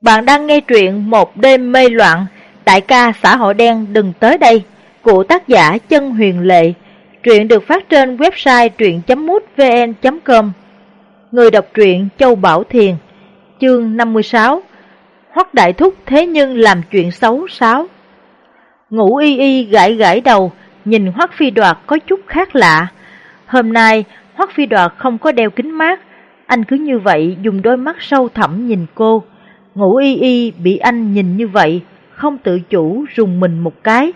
Bạn đang nghe truyện Một đêm mê loạn, đại ca xã hội đen đừng tới đây, của tác giả Chân Huyền Lệ. Truyện được phát trên website truyện.mútvn.com. Người đọc truyện Châu Bảo Thiền, chương 56. Hoắc Đại Thúc thế nhưng làm chuyện xấu xáo. Ngủ y y gãi gãi đầu, nhìn Hoắc Phi Đoạt có chút khác lạ. Hôm nay, Hoắc Phi Đoạt không có đeo kính mát, anh cứ như vậy dùng đôi mắt sâu thẳm nhìn cô. Ngũ y y bị anh nhìn như vậy, không tự chủ rùng mình một cái.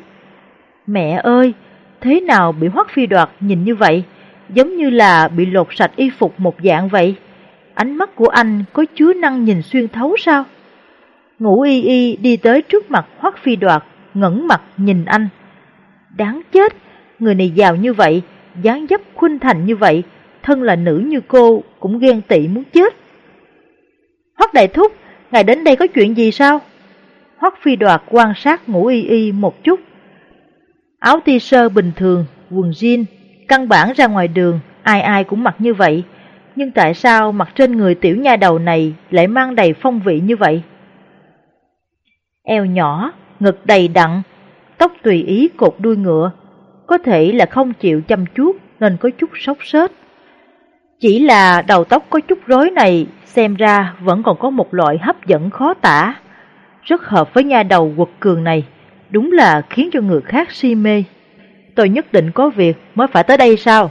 Mẹ ơi, thế nào bị hoắc phi đoạt nhìn như vậy? Giống như là bị lột sạch y phục một dạng vậy. Ánh mắt của anh có chứa năng nhìn xuyên thấu sao? Ngũ y y đi tới trước mặt hoắc phi đoạt, ngẩng mặt nhìn anh. Đáng chết, người này giàu như vậy, dáng dấp khuynh thành như vậy, thân là nữ như cô cũng ghen tị muốn chết. Hoắc đại thúc, ngài đến đây có chuyện gì sao? Hoắc phi đoạt quan sát ngũ y y một chút. Áo ti sơ bình thường, quần jean, căn bản ra ngoài đường, ai ai cũng mặc như vậy. Nhưng tại sao mặc trên người tiểu nha đầu này lại mang đầy phong vị như vậy? Eo nhỏ, ngực đầy đặn, tóc tùy ý cột đuôi ngựa, có thể là không chịu chăm chút nên có chút sốc sết. Chỉ là đầu tóc có chút rối này xem ra vẫn còn có một loại hấp dẫn khó tả. Rất hợp với nha đầu quật cường này, đúng là khiến cho người khác si mê. Tôi nhất định có việc mới phải tới đây sao?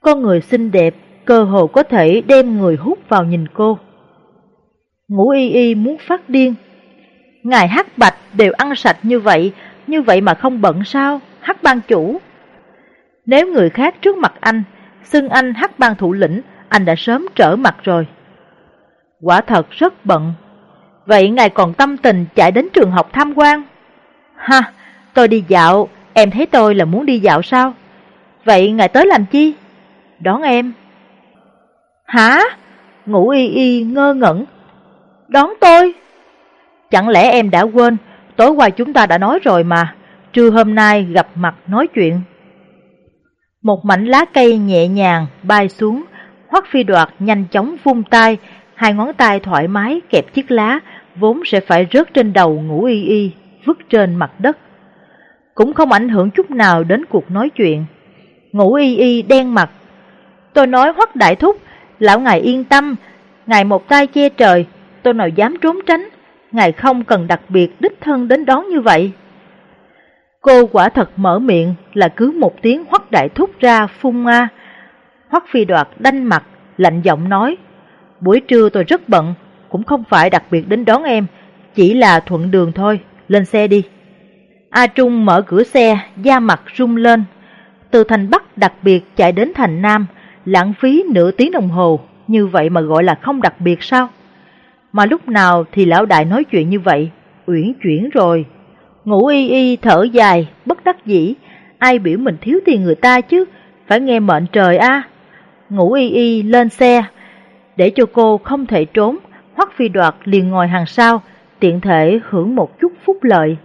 Con người xinh đẹp, cơ hồ có thể đem người hút vào nhìn cô. Ngũ y y muốn phát điên. Ngài hắc bạch đều ăn sạch như vậy, như vậy mà không bận sao, hắc ban chủ. Nếu người khác trước mặt anh xưng anh hắc ban thủ lĩnh, anh đã sớm trở mặt rồi. Quả thật rất bận. Vậy ngài còn tâm tình chạy đến trường học tham quan? Ha, tôi đi dạo, em thấy tôi là muốn đi dạo sao? Vậy ngài tới làm chi? Đón em. Hả? Ngủ y y ngơ ngẩn. Đón tôi? Chẳng lẽ em đã quên, tối qua chúng ta đã nói rồi mà, trưa hôm nay gặp mặt nói chuyện. Một mảnh lá cây nhẹ nhàng bay xuống, Hoắc Phi Đoạt nhanh chóng vung tay, hai ngón tay thoải mái kẹp chiếc lá vốn sẽ phải rớt trên đầu ngủ y y, vứt trên mặt đất. Cũng không ảnh hưởng chút nào đến cuộc nói chuyện. Ngủ y y đen mặt. Tôi nói Hoắc Đại Thúc, lão ngài yên tâm, ngài một tay che trời, tôi nào dám trốn tránh, ngài không cần đặc biệt đích thân đến đón như vậy. Cô quả thật mở miệng là cứ một tiếng hoắc đại thúc ra phun a Hoắc phi đoạt đanh mặt, lạnh giọng nói, buổi trưa tôi rất bận, cũng không phải đặc biệt đến đón em, chỉ là thuận đường thôi, lên xe đi. A Trung mở cửa xe, da mặt rung lên. Từ thành Bắc đặc biệt chạy đến thành Nam, lãng phí nửa tiếng đồng hồ, như vậy mà gọi là không đặc biệt sao? Mà lúc nào thì lão đại nói chuyện như vậy, uyển chuyển rồi. Ngủ y y thở dài, bất đắc dĩ, ai biểu mình thiếu tiền người ta chứ, phải nghe mệnh trời a. Ngủ y y lên xe, để cho cô không thể trốn, Hoắc Phi Đoạt liền ngồi hàng sau, tiện thể hưởng một chút phúc lợi.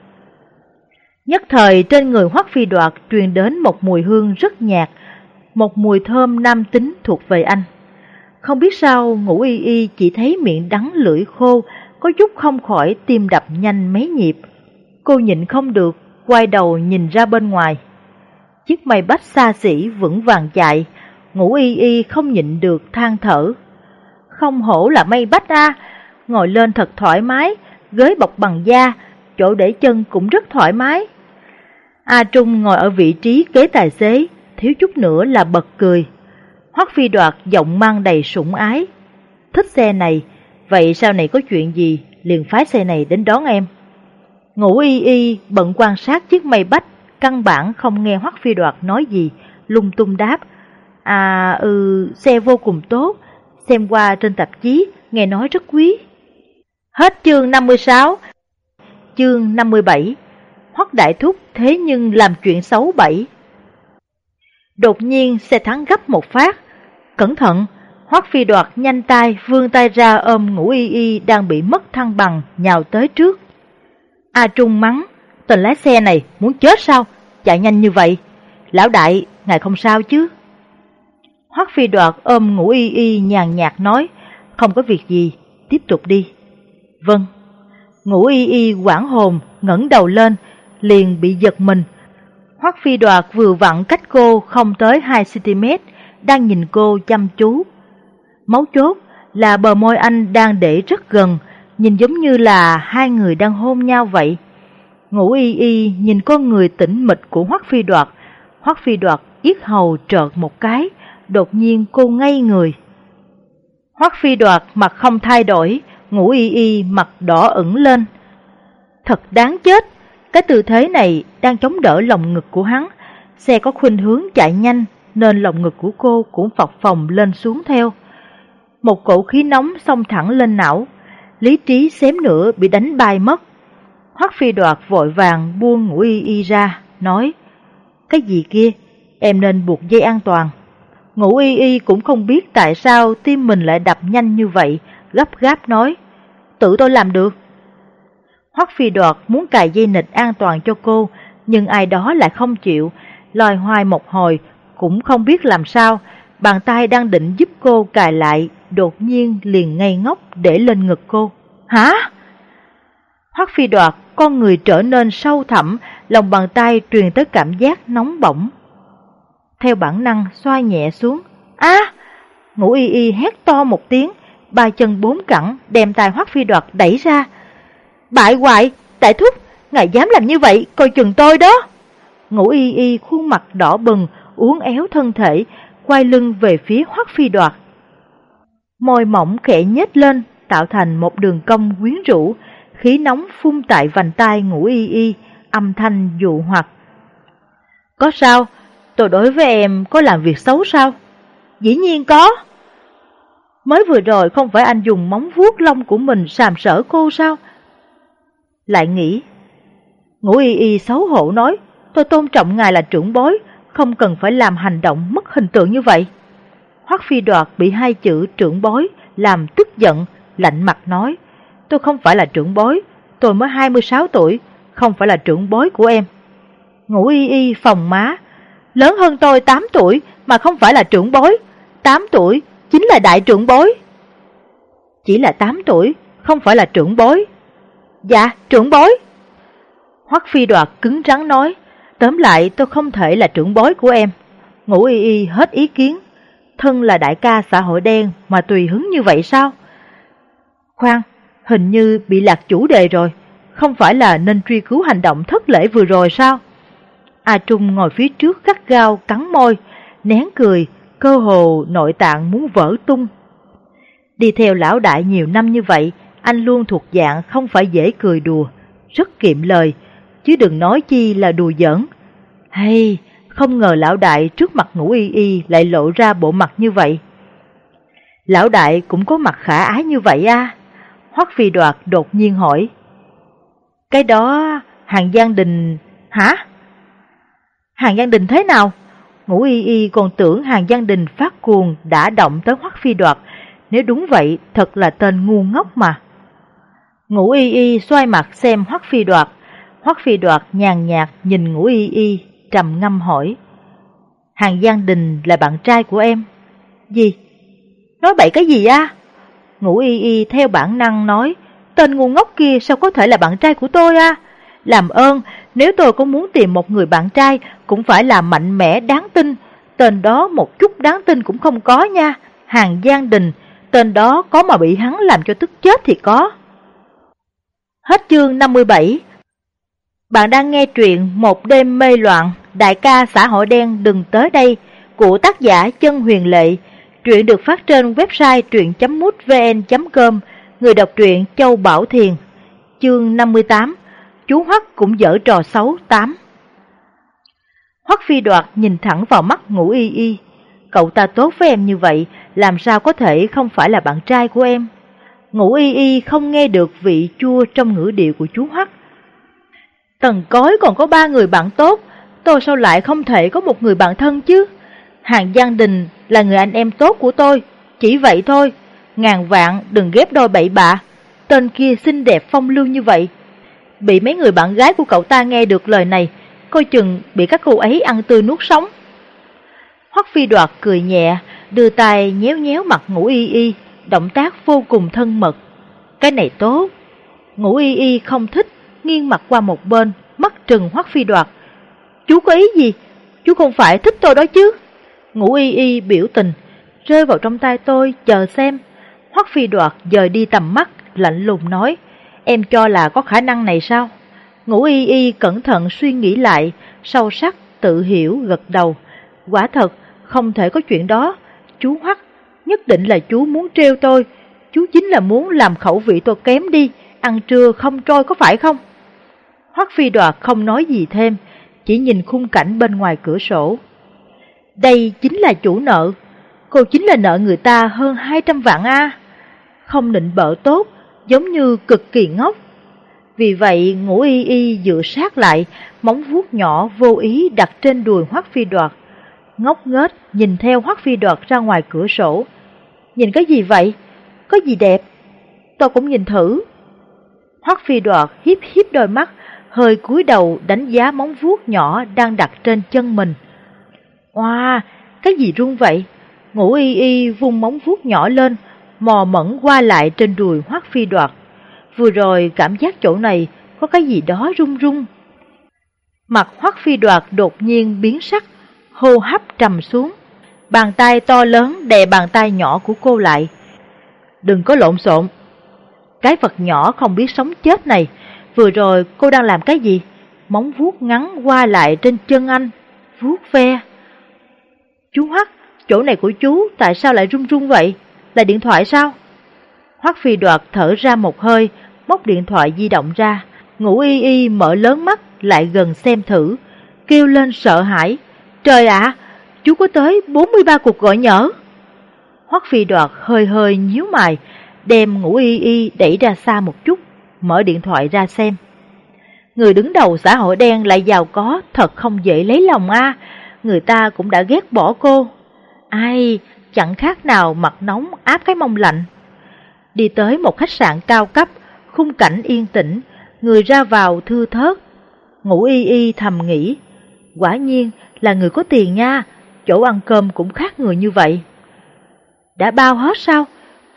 Nhất thời trên người Hoắc Phi Đoạt truyền đến một mùi hương rất nhạt, một mùi thơm nam tính thuộc về anh. Không biết sao ngủ y y chỉ thấy miệng đắng lưỡi khô, có chút không khỏi tim đập nhanh mấy nhịp. Cô nhịn không được, quay đầu nhìn ra bên ngoài. Chiếc mây bách xa xỉ vững vàng chạy, ngủ y y không nhịn được than thở. Không hổ là mây bách a, ngồi lên thật thoải mái, ghế bọc bằng da, chỗ để chân cũng rất thoải mái. A Trung ngồi ở vị trí kế tài xế, thiếu chút nữa là bật cười. Hoắc Phi Đoạt giọng mang đầy sủng ái. Thích xe này, vậy sau này có chuyện gì, liền phái xe này đến đón em. Ngủ y y bận quan sát chiếc mây bách, căn bản không nghe Hoắc Phi Đoạt nói gì, lung tung đáp. À ừ, xe vô cùng tốt, xem qua trên tạp chí, nghe nói rất quý. Hết chương 56 Chương 57 Hoắc Đại Thúc thế nhưng làm chuyện xấu bảy. Đột nhiên xe thắng gấp một phát Cẩn thận Hoắc Phi đoạt nhanh tay vươn tay ra ôm ngủ y y đang bị mất thăng bằng nhào tới trước A Trung mắng, tên lái xe này muốn chết sao, chạy nhanh như vậy. Lão đại, ngài không sao chứ? Hoắc phi đoạt ôm ngủ y y nhàn nhạt nói, không có việc gì, tiếp tục đi. Vâng. Ngũ y y quảng hồn, ngẩng đầu lên, liền bị giật mình. Hoắc phi đoạt vừa vặn cách cô không tới 2cm, đang nhìn cô chăm chú. Máu chốt là bờ môi anh đang để rất gần, nhìn giống như là hai người đang hôn nhau vậy. Ngũ y y nhìn con người tĩnh mịch của Hoắc phi đoạt, Hoắc phi đoạt yết hầu trợt một cái, đột nhiên cô ngây người. Hoắc phi đoạt mặt không thay đổi, ngũ y y mặt đỏ ửng lên. Thật đáng chết, cái tư thế này đang chống đỡ lòng ngực của hắn. Xe có khuynh hướng chạy nhanh nên lòng ngực của cô cũng phập phồng lên xuống theo. Một cổ khí nóng xông thẳng lên não, lý trí xém nữa bị đánh bay mất. Hoắc phi đoạt vội vàng buông ngũ y y ra, nói Cái gì kia, em nên buộc dây an toàn. Ngũ y y cũng không biết tại sao tim mình lại đập nhanh như vậy, gấp gáp nói Tự tôi làm được. Hoắc phi đoạt muốn cài dây nịch an toàn cho cô, nhưng ai đó lại không chịu, lòi hoài một hồi, cũng không biết làm sao, bàn tay đang định giúp cô cài lại, đột nhiên liền ngây ngốc để lên ngực cô. Hả? Hoắc phi đoạt, con người trở nên sâu thẳm, lòng bàn tay truyền tới cảm giác nóng bỏng. Theo bản năng xoa nhẹ xuống. Á! ngũ y y hét to một tiếng, ba chân bốn cẳng đem tay Hoắc phi đoạt đẩy ra. Bại hoại, tại thúc, ngài dám làm như vậy, coi chừng tôi đó. Ngũ y y khuôn mặt đỏ bừng, uốn éo thân thể, quay lưng về phía Hoắc phi đoạt. Môi mỏng khẽ nhếch lên, tạo thành một đường cong quyến rũ, khí nóng phun tại vành tai ngũ y y, âm thanh dụ hoặc. Có sao? Tôi đối với em có làm việc xấu sao? Dĩ nhiên có. Mới vừa rồi không phải anh dùng móng vuốt lông của mình sàm sỡ cô sao? Lại nghĩ. Ngũ y y xấu hổ nói, tôi tôn trọng ngài là trưởng bối, không cần phải làm hành động mất hình tượng như vậy. Hoắc phi đoạt bị hai chữ trưởng bối làm tức giận, lạnh mặt nói, tôi không phải là trưởng bối, tôi mới 26 tuổi, không phải là trưởng bối của em. Ngũ y y phòng má, lớn hơn tôi 8 tuổi mà không phải là trưởng bối, 8 tuổi chính là đại trưởng bối. Chỉ là 8 tuổi, không phải là trưởng bối. Dạ, trưởng bối. Hoắc phi đoạt cứng rắn nói, tóm lại tôi không thể là trưởng bối của em. Ngũ y y hết ý kiến, thân là đại ca xã hội đen mà tùy hứng như vậy sao? Khoan, hình như bị lạc chủ đề rồi, không phải là nên truy cứu hành động thất lễ vừa rồi sao? A Trung ngồi phía trước gắt gao cắn môi, nén cười, cơ hồ nội tạng muốn vỡ tung. Đi theo lão đại nhiều năm như vậy, anh luôn thuộc dạng không phải dễ cười đùa, rất kiệm lời, chứ đừng nói chi là đùa giỡn. Hay, không ngờ lão đại trước mặt ngũ y y lại lộ ra bộ mặt như vậy. Lão đại cũng có mặt khả ái như vậy à? Hoắc phi đoạt đột nhiên hỏi. Cái đó, hàng Giang Đình... Hả? Hàng Giang Đình thế nào? Ngũ y y còn tưởng hàng Giang Đình phát cuồng đã động tới Hoắc phi đoạt. Nếu đúng vậy, thật là tên ngu ngốc mà. Ngũ y y xoay mặt xem Hoắc phi đoạt. Hoắc phi đoạt nhàn nhạt nhìn ngũ y y, trầm ngâm hỏi. Hàng Giang Đình là bạn trai của em. Gì? Nói bậy cái gì á? Ngũ y y theo bản năng nói, tên ngu ngốc kia sao có thể là bạn trai của tôi à? Làm ơn, nếu tôi có muốn tìm một người bạn trai, cũng phải là mạnh mẽ đáng tin. Tên đó một chút đáng tin cũng không có nha. Hàng Giang Đình, tên đó có mà bị hắn làm cho tức chết thì có. Hết chương 57 bạn đang nghe truyện Một đêm mê loạn, đại ca xã hội đen đừng tới đây của tác giả Chân Huyền Lệ. Truyện được phát trên website truyện.mútvn.com, người đọc truyện Châu Bảo Thiền. Chương 58 Chú Hoắc cũng dở trò xấu 8 Hoắc phi đoạt nhìn thẳng vào mắt ngũ y y. Cậu ta tốt với em như vậy, làm sao có thể không phải là bạn trai của em? Ngũ y y không nghe được vị chua trong ngữ điệu của chú Hoắc. Tần cối còn có ba người bạn tốt, tôi sao lại không thể có một người bạn thân chứ? Hàng Giang Đình là người anh em tốt của tôi, chỉ vậy thôi. Ngàn vạn đừng ghép đôi bậy bạ. Tên kia xinh đẹp phong lưu như vậy. Bị mấy người bạn gái của cậu ta nghe được lời này, coi chừng bị các cô ấy ăn tươi nuốt sống. Hoắc phi đoạt cười nhẹ, đưa tay nhéo nhéo mặt ngủ y y, động tác vô cùng thân mật. Cái này tốt, Ngũ y y không thích, nghiêng mặt qua một bên, mắt trừng hoắc phi đoạt. Chú có ý gì? Chú không phải thích tôi đó chứ? Ngũ y y biểu tình, rơi vào trong tay tôi, chờ xem. Hoắc phi đoạt dời đi tầm mắt, lạnh lùng nói, em cho là có khả năng này sao? Ngũ y y cẩn thận suy nghĩ lại, sâu sắc, tự hiểu, gật đầu. Quả thật, không thể có chuyện đó. Chú Hoắc, nhất định là chú muốn trêu tôi. Chú chính là muốn làm khẩu vị tôi kém đi, ăn trưa không trôi có phải không? Hoắc phi đoạt không nói gì thêm, chỉ nhìn khung cảnh bên ngoài cửa sổ. Đây chính là chủ nợ, cô chính là nợ người ta hơn 200 vạn A. Không định bợ tốt, giống như cực kỳ ngốc. Vì vậy ngũ y y dựa sát lại, móng vuốt nhỏ vô ý đặt trên đùi Hoắc Phi Đoạt. Ngốc nghếch nhìn theo Hoắc Phi Đoạt ra ngoài cửa sổ. Nhìn cái gì vậy? Có gì đẹp? Tôi cũng nhìn thử. Hoắc Phi Đoạt hiếp hiếp đôi mắt, hơi cúi đầu đánh giá móng vuốt nhỏ đang đặt trên chân mình. Oa, cái gì rung vậy? Ngũ y y vung móng vuốt nhỏ lên, mò mẫn qua lại trên đùi Hoắc Phi Đoạt. Vừa rồi cảm giác chỗ này có cái gì đó rung rung. Mặt Hoắc Phi Đoạt đột nhiên biến sắc, hô hấp trầm xuống. Bàn tay to lớn đè bàn tay nhỏ của cô lại. Đừng có lộn xộn. Cái vật nhỏ không biết sống chết này, vừa rồi cô đang làm cái gì? Móng vuốt ngắn qua lại trên chân anh, vuốt ve. Chú Hoắc, chỗ này của chú tại sao lại rung rung vậy? Là điện thoại sao? Hoắc Phi Đoạt thở ra một hơi, móc điện thoại di động ra, ngủ y y mở lớn mắt lại gần xem thử, kêu lên sợ hãi. Trời ạ, chú có tới 43 cuộc gọi nhỡ. Hoắc phi đoạt hơi hơi nhíu mày, đem ngủ y y đẩy ra xa một chút, mở điện thoại ra xem. Người đứng đầu xã hội đen lại giàu có, thật không dễ lấy lòng a người ta cũng đã ghét bỏ cô. Ai, chẳng khác nào mặt nóng áp cái mông lạnh. Đi tới một khách sạn cao cấp, khung cảnh yên tĩnh, người ra vào thư thớt. Ngủ y y thầm nghĩ, quả nhiên là người có tiền nha, chỗ ăn cơm cũng khác người như vậy. Đã bao hết sao?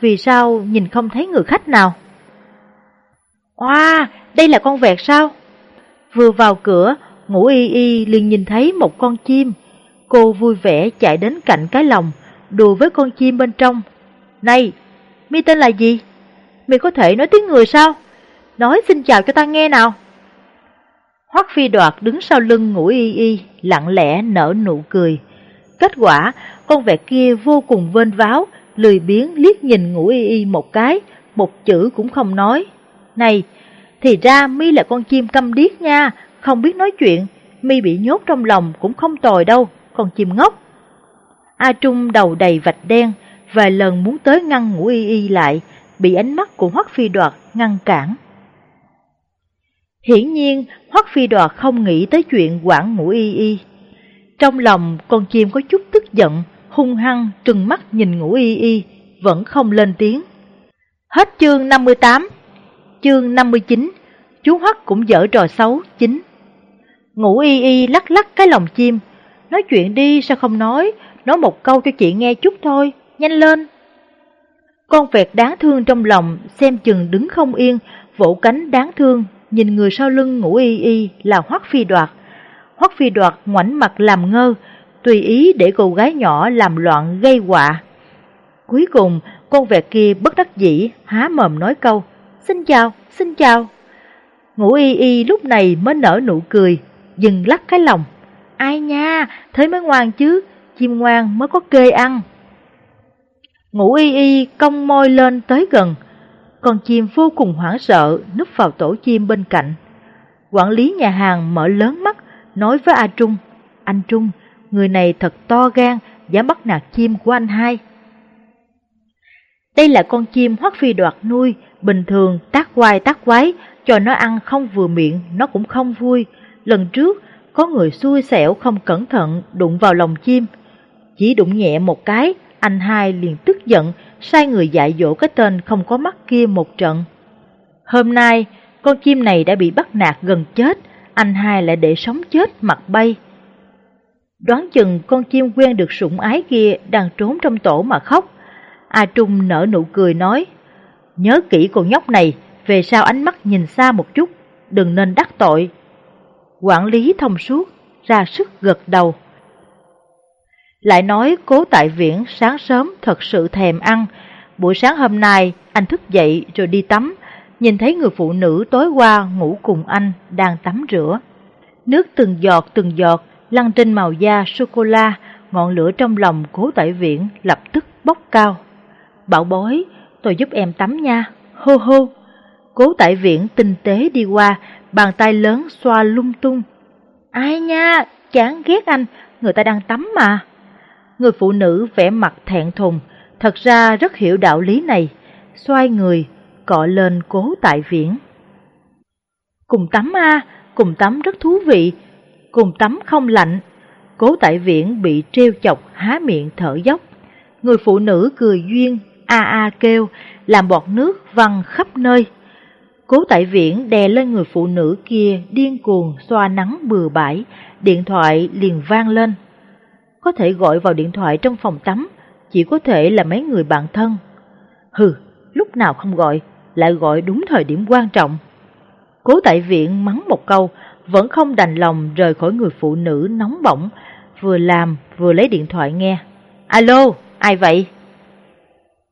Vì sao nhìn không thấy người khách nào? Oa, đây là con vẹt sao? Vừa vào cửa, ngủ y y liền nhìn thấy một con chim. Cô vui vẻ chạy đến cạnh cái lồng, đùa với con chim bên trong. Này, mi tên là gì? Mi có thể nói tiếng người sao? Nói xin chào cho ta nghe nào. Hoắc phi đoạt đứng sau lưng ngủ y y, lặng lẽ nở nụ cười. Kết quả, con vẹt kia vô cùng vênh váo, lười biếng liếc nhìn ngủ y y một cái, một chữ cũng không nói. Này, thì ra mi là con chim câm điếc nha, không biết nói chuyện, mi bị nhốt trong lòng cũng không tồi đâu, con chim ngốc. A Trung đầu đầy vạch đen, vài lần muốn tới ngăn ngủ y y lại, bị ánh mắt của Hoắc Phi Đoạt ngăn cản. Hiển nhiên, Hoắc Phi Đoạt không nghĩ tới chuyện quản ngủ y y. Trong lòng con chim có chút tức giận, hung hăng trừng mắt nhìn ngủ y y, vẫn không lên tiếng. Hết chương 58, chương 59, chú Hoắc cũng dở trò xấu chính. Ngủ y y lắc lắc cái lòng chim, nói chuyện đi sao không nói, nói một câu cho chị nghe chút thôi, nhanh lên. Con vẹt đáng thương trong lòng, xem chừng đứng không yên, vỗ cánh đáng thương, nhìn người sau lưng ngủ y y là Hoắc Phi Đoạt. Hoắc Phi Đoạt ngoảnh mặt làm ngơ, tùy ý để cô gái nhỏ làm loạn gây họa. Cuối cùng, con vẹt kia bất đắc dĩ, há mồm nói câu, xin chào, xin chào. ngũ y y lúc này mới nở nụ cười, dừng lắc cái lòng. Ai nha, thế mới ngoan chứ, chim ngoan mới có kê ăn. ngũ y y cong môi lên tới gần, con chim vô cùng hoảng sợ núp vào tổ chim bên cạnh. Quản lý nhà hàng mở lớn mắt, nói với A Trung, anh Trung, người này thật to gan, dám bắt nạt chim của anh hai. Đây là con chim hoắc phi đoạt nuôi, bình thường tác quai tác quái, cho nó ăn không vừa miệng, nó cũng không vui. Lần trước, có người xui xẻo không cẩn thận đụng vào lòng chim. Chỉ đụng nhẹ một cái, anh hai liền tức giận, sai người dạy dỗ cái tên không có mắt kia một trận. Hôm nay, con chim này đã bị bắt nạt gần chết, anh hai lại để sống chết mặt bay. Đoán chừng con chim quen được sủng ái kia đang trốn trong tổ mà khóc. A Trung nở nụ cười nói, nhớ kỹ con nhóc này, về sau ánh mắt nhìn xa một chút, đừng nên đắc tội. Quản lý thông suốt, ra sức gật đầu. Lại nói cố tại viễn sáng sớm thật sự thèm ăn, buổi sáng hôm nay anh thức dậy rồi đi tắm, nhìn thấy người phụ nữ tối qua ngủ cùng anh đang tắm rửa. Nước từng giọt từng giọt lăn trên màu da sô-cô-la, ngọn lửa trong lòng cố tại viện lập tức bốc cao. Bảo bối, tôi giúp em tắm nha, hô hô. Cố tại viện tinh tế đi qua, bàn tay lớn xoa lung tung. Ai nha, chán ghét anh, người ta đang tắm mà. Người phụ nữ vẻ mặt thẹn thùng, thật ra rất hiểu đạo lý này, xoay người, cọ lên cố tại viễn. Cùng tắm a, cùng tắm rất thú vị, cùng tắm không lạnh. Cố tại viễn bị treo chọc há miệng thở dốc. Người phụ nữ cười duyên, a a kêu, làm bọt nước văng khắp nơi. Cố tại viễn đè lên người phụ nữ kia điên cuồng xoa nắng bừa bãi, điện thoại liền vang lên. Có thể gọi vào điện thoại trong phòng tắm, chỉ có thể là mấy người bạn thân. Hừ, lúc nào không gọi, lại gọi đúng thời điểm quan trọng. Cố tại viện mắng một câu, vẫn không đành lòng rời khỏi người phụ nữ nóng bỏng, vừa làm vừa lấy điện thoại nghe. Alo, ai vậy?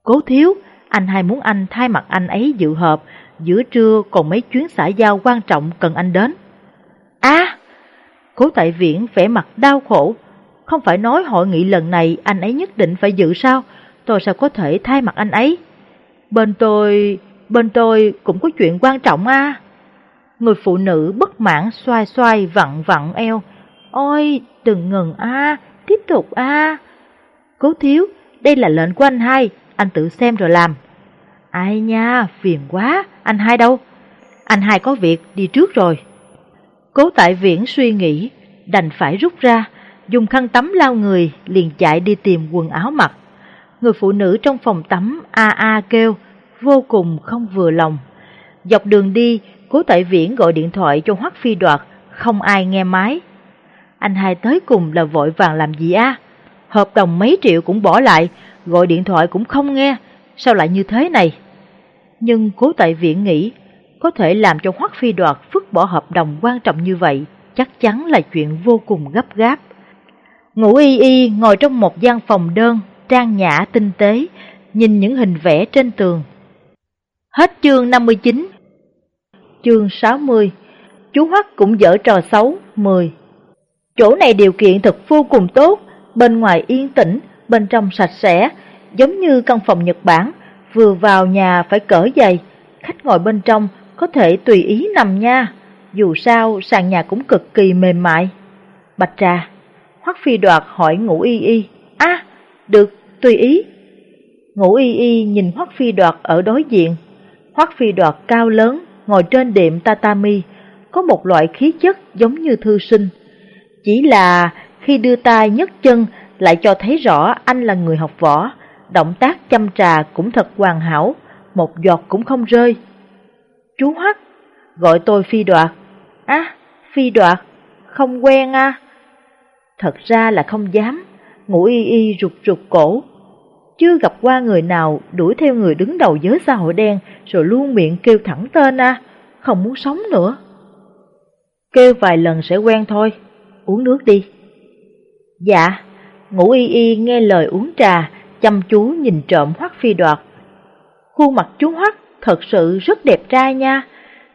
Cố thiếu, anh hai muốn anh thay mặt anh ấy dự họp, giữa trưa còn mấy chuyến xã giao quan trọng cần anh đến. À, cố tại viễn vẻ mặt đau khổ, không phải nói hội nghị lần này anh ấy nhất định phải dự sao, tôi sao có thể thay mặt anh ấy. Bên tôi, bên tôi cũng có chuyện quan trọng à. Người phụ nữ bất mãn xoay xoay vặn vặn eo. Ôi, đừng ngừng a, tiếp tục a. Cố thiếu, đây là lệnh của anh hai, anh tự xem rồi làm. Ai nha, phiền quá, anh hai đâu? Anh hai có việc, đi trước rồi. Cố tại viễn suy nghĩ, đành phải rút ra, dùng khăn tắm lau người, liền chạy đi tìm quần áo mặc. Người phụ nữ trong phòng tắm a a kêu, vô cùng không vừa lòng. Dọc đường đi, cố tại viễn gọi điện thoại cho Hoắc Phi Đoạt, không ai nghe máy. Anh hai tới cùng là vội vàng làm gì a? Hợp đồng mấy triệu cũng bỏ lại, gọi điện thoại cũng không nghe, sao lại như thế này? Nhưng cố tại viễn nghĩ, có thể làm cho Hoắc Phi Đoạt phức bỏ hợp đồng quan trọng như vậy, chắc chắn là chuyện vô cùng gấp gáp. Ngủ y y ngồi trong một gian phòng đơn, trang nhã tinh tế, nhìn những hình vẽ trên tường. Hết chương 59 Chương 60 Chú Hoắc cũng dở trò xấu 10 Chỗ này điều kiện thật vô cùng tốt, bên ngoài yên tĩnh, bên trong sạch sẽ, giống như căn phòng Nhật Bản, vừa vào nhà phải cởi giày, khách ngồi bên trong có thể tùy ý nằm nha, dù sao sàn nhà cũng cực kỳ mềm mại. Bạch trà, Hoắc Phi Đoạt hỏi ngủ y y, a được, tùy ý. Ngủ y y nhìn Hoắc Phi Đoạt ở đối diện, Hoắc Phi Đoạt cao lớn, ngồi trên đệm tatami, có một loại khí chất giống như thư sinh. Chỉ là khi đưa tay nhấc chân lại cho thấy rõ anh là người học võ, động tác chăm trà cũng thật hoàn hảo, một giọt cũng không rơi. Chú Hoắc, gọi tôi Phi Đoạt. Á, Phi Đoạt, không quen à. Thật ra là không dám, ngủ y y rụt rụt cổ. Chưa gặp qua người nào đuổi theo người đứng đầu giới xã hội đen rồi luôn miệng kêu thẳng tên à, không muốn sống nữa. Kêu vài lần sẽ quen thôi, uống nước đi. Dạ, ngủ y y nghe lời uống trà, chăm chú nhìn trộm Hoắc Phi Đoạt. Khuôn mặt chú Hoắc thật sự rất đẹp trai nha,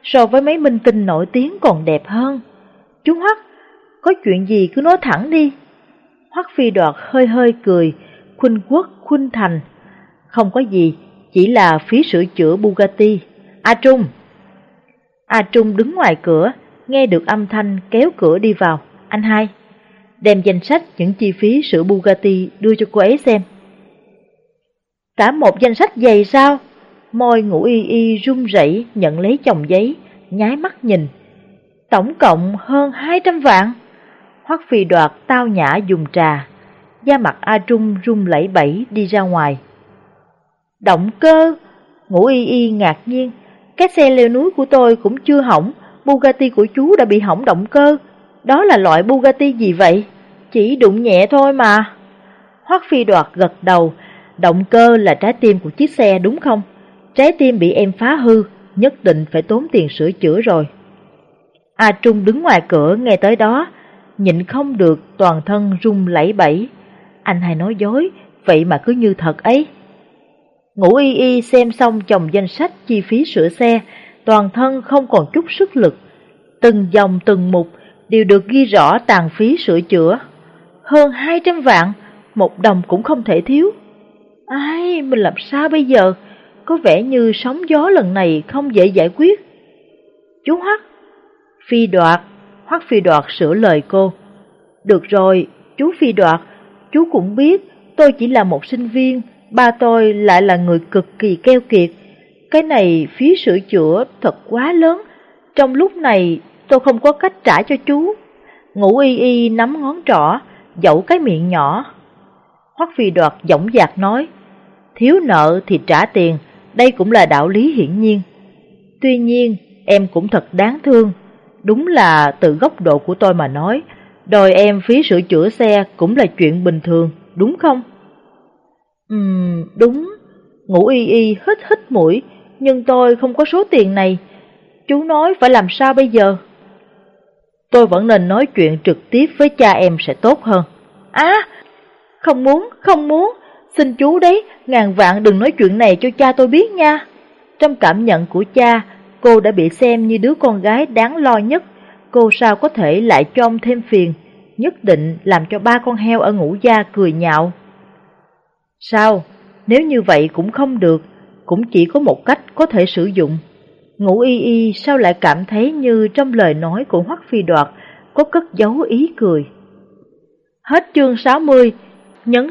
so với mấy minh tinh nổi tiếng còn đẹp hơn. Chú Hoắc, có chuyện gì cứ nói thẳng đi. Hoắc Phi Đoạt hơi hơi cười, khuynh quốc khuynh thành. Không có gì, chỉ là phí sửa chữa Bugatti. A Trung! A Trung đứng ngoài cửa, nghe được âm thanh kéo cửa đi vào. Anh hai, đem danh sách những chi phí sửa Bugatti đưa cho cô ấy xem. Cả một danh sách dày sao? Môi ngủ y y run rẩy nhận lấy chồng giấy, nháy mắt nhìn. Tổng cộng hơn 200 vạn. Hoắc phi đoạt tao nhã dùng trà. Da mặt A Trung rung lẩy bẩy đi ra ngoài. Động cơ! ngũ y y ngạc nhiên. Cái xe leo núi của tôi cũng chưa hỏng, Bugatti của chú đã bị hỏng động cơ. Đó là loại Bugatti gì vậy? Chỉ đụng nhẹ thôi mà. Hoắc phi đoạt gật đầu, động cơ là trái tim của chiếc xe đúng không? Trái tim bị em phá hư, nhất định phải tốn tiền sửa chữa rồi. A Trung đứng ngoài cửa nghe tới đó, nhịn không được toàn thân rung lẩy bẩy. Anh hay nói dối, vậy mà cứ như thật ấy. Ngũ y y xem xong chồng danh sách chi phí sửa xe, toàn thân không còn chút sức lực. Từng dòng từng mục đều được ghi rõ tàn phí sửa chữa. Hơn 200 vạn, một đồng cũng không thể thiếu. Ai, mình làm sao bây giờ? Có vẻ như sóng gió lần này không dễ giải quyết. Chú Hoắc, Phi Đoạt, Hoắc Phi Đoạt sửa lời cô. Được rồi, chú Phi Đoạt, chú cũng biết tôi chỉ là một sinh viên, ba tôi lại là người cực kỳ keo kiệt. Cái này phí sửa chữa thật quá lớn, trong lúc này tôi không có cách trả cho chú. ngủ y y nắm ngón trỏ, dẫu cái miệng nhỏ. Hoắc Phi Đoạt dõng dạc nói, thiếu nợ thì trả tiền, đây cũng là đạo lý hiển nhiên. Tuy nhiên, em cũng thật đáng thương, đúng là từ góc độ của tôi mà nói, đòi em phí sửa chữa xe cũng là chuyện bình thường, đúng không? Ừm, đúng, ngủ y y hít hít mũi, nhưng tôi không có số tiền này. Chú nói phải làm sao bây giờ? Tôi vẫn nên nói chuyện trực tiếp với cha em sẽ tốt hơn. À, không muốn, không muốn, xin chú đấy, ngàn vạn đừng nói chuyện này cho cha tôi biết nha. Trong cảm nhận của cha, cô đã bị xem như đứa con gái đáng lo nhất. Cô sao có thể lại cho ông thêm phiền, nhất định làm cho ba con heo ở ngũ gia cười nhạo. Sao? Nếu như vậy cũng không được, cũng chỉ có một cách có thể sử dụng. Ngũ y y sao lại cảm thấy như trong lời nói của Hoắc Phi Đoạt có cất giấu ý cười. Hết chương 60, nhấn